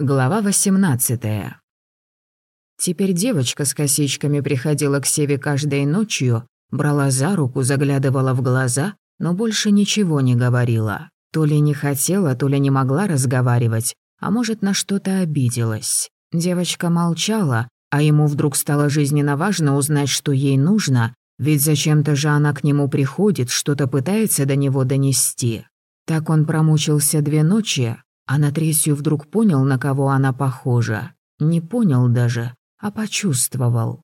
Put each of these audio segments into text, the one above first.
Глава 18 Теперь девочка с косичками приходила к Севе каждой ночью, брала за руку, заглядывала в глаза, но больше ничего не говорила. То ли не хотела, то ли не могла разговаривать, а может, на что-то обиделась. Девочка молчала, а ему вдруг стало жизненно важно узнать, что ей нужно, ведь зачем-то же она к нему приходит, что-то пытается до него донести. Так он промучился две ночи, а на третью вдруг понял, на кого она похожа. Не понял даже, а почувствовал.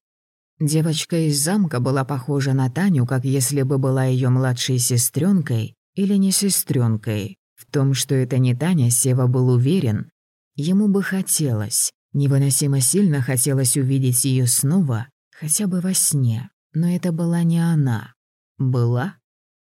Девочка из замка была похожа на Таню, как если бы была ее младшей сестренкой или не сестренкой. В том, что это не Таня, Сева был уверен. Ему бы хотелось, невыносимо сильно хотелось увидеть ее снова, хотя бы во сне. Но это была не она. Была?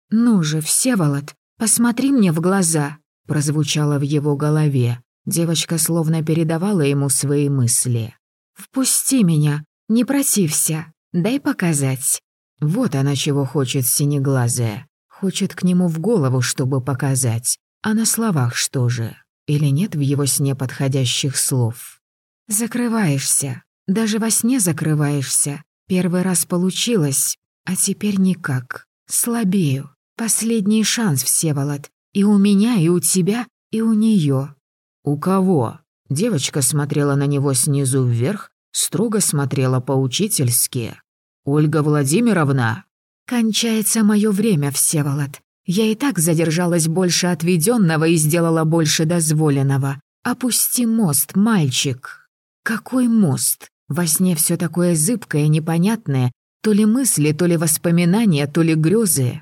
«Ну же, Всеволод, посмотри мне в глаза!» Прозвучало в его голове. Девочка словно передавала ему свои мысли. «Впусти меня, не протився, дай показать». Вот она чего хочет синеглазая. Хочет к нему в голову, чтобы показать. А на словах что же? Или нет в его сне подходящих слов? «Закрываешься. Даже во сне закрываешься. Первый раз получилось, а теперь никак. Слабею. Последний шанс, Всеволод. И у меня, и у тебя, и у нее. «У кого?» Девочка смотрела на него снизу вверх, строго смотрела поучительски. «Ольга Владимировна?» «Кончается мое время, Всеволод. Я и так задержалась больше отведенного и сделала больше дозволенного. Опусти мост, мальчик». «Какой мост? Во сне все такое зыбкое, непонятное, то ли мысли, то ли воспоминания, то ли грезы.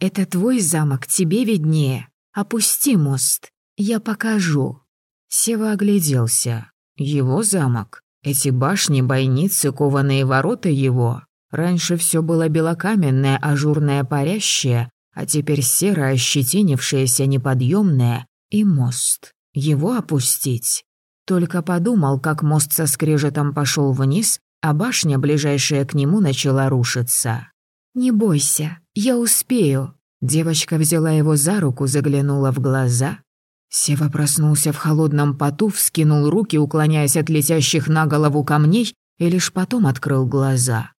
Это твой замок, тебе виднее. Опусти мост, я покажу». Сева огляделся. Его замок. Эти башни, бойницы, кованые ворота его. Раньше все было белокаменное, ажурное, парящее, а теперь серое, ощетинившееся, неподъемное и мост. Его опустить. Только подумал, как мост со скрежетом пошел вниз, а башня, ближайшая к нему, начала рушиться. «Не бойся, я успею», Девочка взяла его за руку, заглянула в глаза. Сева проснулся в холодном поту, вскинул руки, уклоняясь от летящих на голову камней, и лишь потом открыл глаза.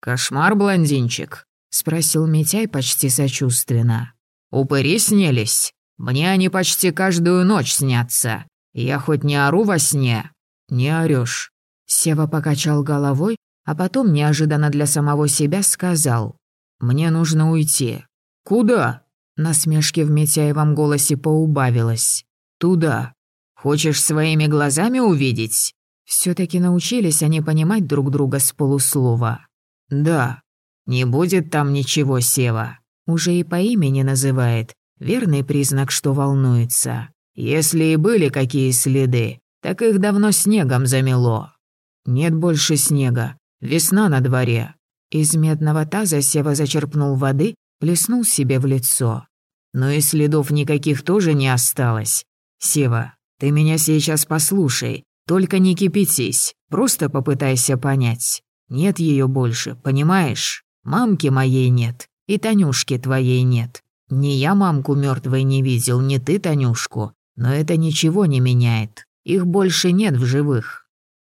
«Кошмар, блондинчик?» — спросил Митяй почти сочувственно. «Упыри снились? Мне они почти каждую ночь снятся. Я хоть не ору во сне?» «Не орёшь». Сева покачал головой, а потом неожиданно для самого себя сказал. «Мне нужно уйти. «Куда?» Насмешки в Митяевом голосе поубавилось. «Туда. Хочешь своими глазами увидеть?» все таки научились они понимать друг друга с полуслова. «Да. Не будет там ничего, Сева. Уже и по имени называет. Верный признак, что волнуется. Если и были какие следы, так их давно снегом замело. Нет больше снега. Весна на дворе». Из медного таза Сева зачерпнул воды плеснул себе в лицо. Но и следов никаких тоже не осталось. Сева, ты меня сейчас послушай, только не кипятись, просто попытайся понять. Нет ее больше, понимаешь? Мамки моей нет, и Танюшки твоей нет. Ни я мамку мертвой не видел, ни ты Танюшку, но это ничего не меняет. Их больше нет в живых.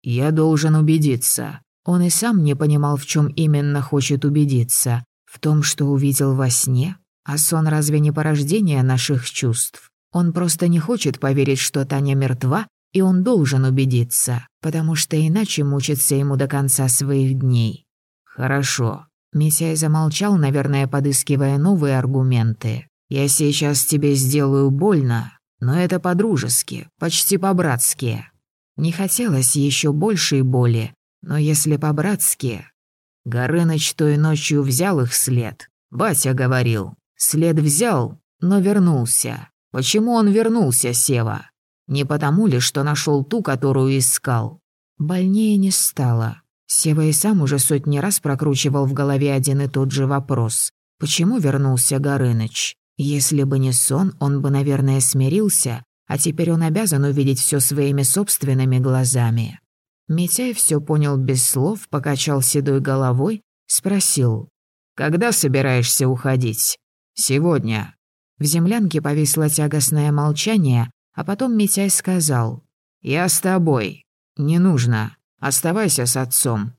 Я должен убедиться. Он и сам не понимал, в чем именно хочет убедиться. В том, что увидел во сне? А сон разве не порождение наших чувств? Он просто не хочет поверить, что Таня мертва, и он должен убедиться, потому что иначе мучится ему до конца своих дней. «Хорошо». Митяй замолчал, наверное, подыскивая новые аргументы. «Я сейчас тебе сделаю больно, но это по-дружески, почти по-братски. Не хотелось еще большей боли, но если по-братски, Горыныч той ночью взял их след. Батя говорил. След взял, но вернулся. Почему он вернулся, Сева? Не потому ли, что нашел ту, которую искал? Больнее не стало. Сева и сам уже сотни раз прокручивал в голове один и тот же вопрос. Почему вернулся Горыныч? Если бы не сон, он бы, наверное, смирился, а теперь он обязан увидеть все своими собственными глазами. Митяй все понял без слов, покачал седой головой, спросил. «Когда собираешься уходить?» «Сегодня». В землянке повисло тягостное молчание, а потом Митяй сказал. «Я с тобой. Не нужно. Оставайся с отцом.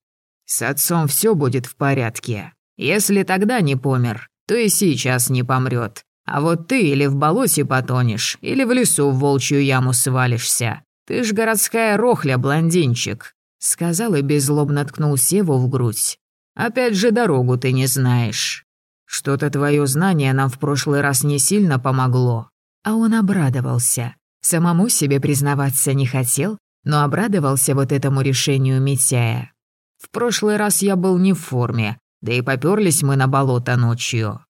С отцом все будет в порядке. Если тогда не помер, то и сейчас не помрет. А вот ты или в болоте потонешь, или в лесу в волчью яму свалишься. Ты ж городская рохля, блондинчик», — сказал и беззлобно ткнул Севу в грудь. «Опять же дорогу ты не знаешь. Что-то твое знание нам в прошлый раз не сильно помогло». А он обрадовался. Самому себе признаваться не хотел, но обрадовался вот этому решению Митяя. «В прошлый раз я был не в форме, да и попёрлись мы на болото ночью».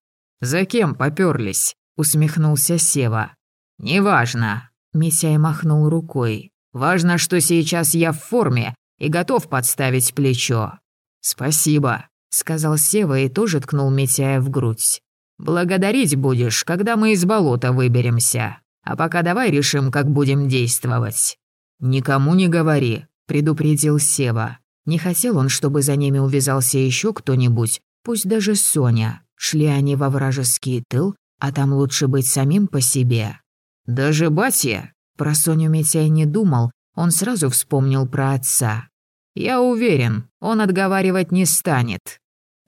«За кем попёрлись?» — усмехнулся Сева. «Неважно», — Митяй махнул рукой. «Важно, что сейчас я в форме и готов подставить плечо». «Спасибо», — сказал Сева и тоже ткнул Митяя в грудь. «Благодарить будешь, когда мы из болота выберемся. А пока давай решим, как будем действовать». «Никому не говори», — предупредил Сева. Не хотел он, чтобы за ними увязался еще кто-нибудь, пусть даже Соня. Шли они во вражеский тыл, а там лучше быть самим по себе. «Даже батя?» Про Соню Митяй не думал, он сразу вспомнил про отца. «Я уверен, он отговаривать не станет».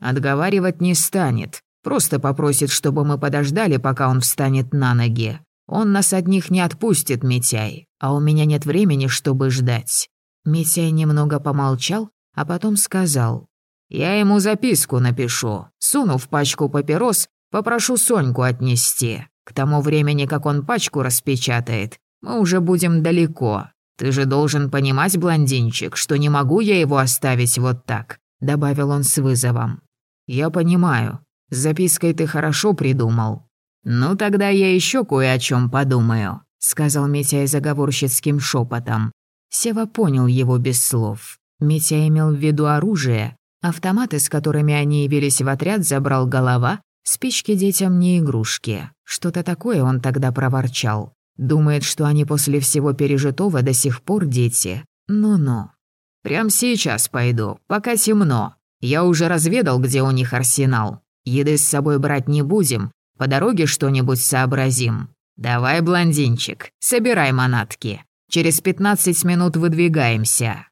«Отговаривать не станет. Просто попросит, чтобы мы подождали, пока он встанет на ноги. Он нас одних не отпустит, Митяй, а у меня нет времени, чтобы ждать». Митяй немного помолчал, а потом сказал. «Я ему записку напишу, суну в пачку папирос, попрошу Соньку отнести. К тому времени, как он пачку распечатает, мы уже будем далеко. Ты же должен понимать, блондинчик, что не могу я его оставить вот так», — добавил он с вызовом. «Я понимаю. С запиской ты хорошо придумал. Ну тогда я еще кое о чем подумаю», — сказал Митяй заговорщицким шепотом. Сева понял его без слов. Митя имел в виду оружие. Автоматы, с которыми они явились в отряд, забрал голова. Спички детям не игрушки. Что-то такое он тогда проворчал. Думает, что они после всего пережитого до сих пор дети. Ну-ну. «Прям сейчас пойду, пока темно. Я уже разведал, где у них арсенал. Еды с собой брать не будем, по дороге что-нибудь сообразим. Давай, блондинчик, собирай манатки. Через пятнадцать минут выдвигаемся».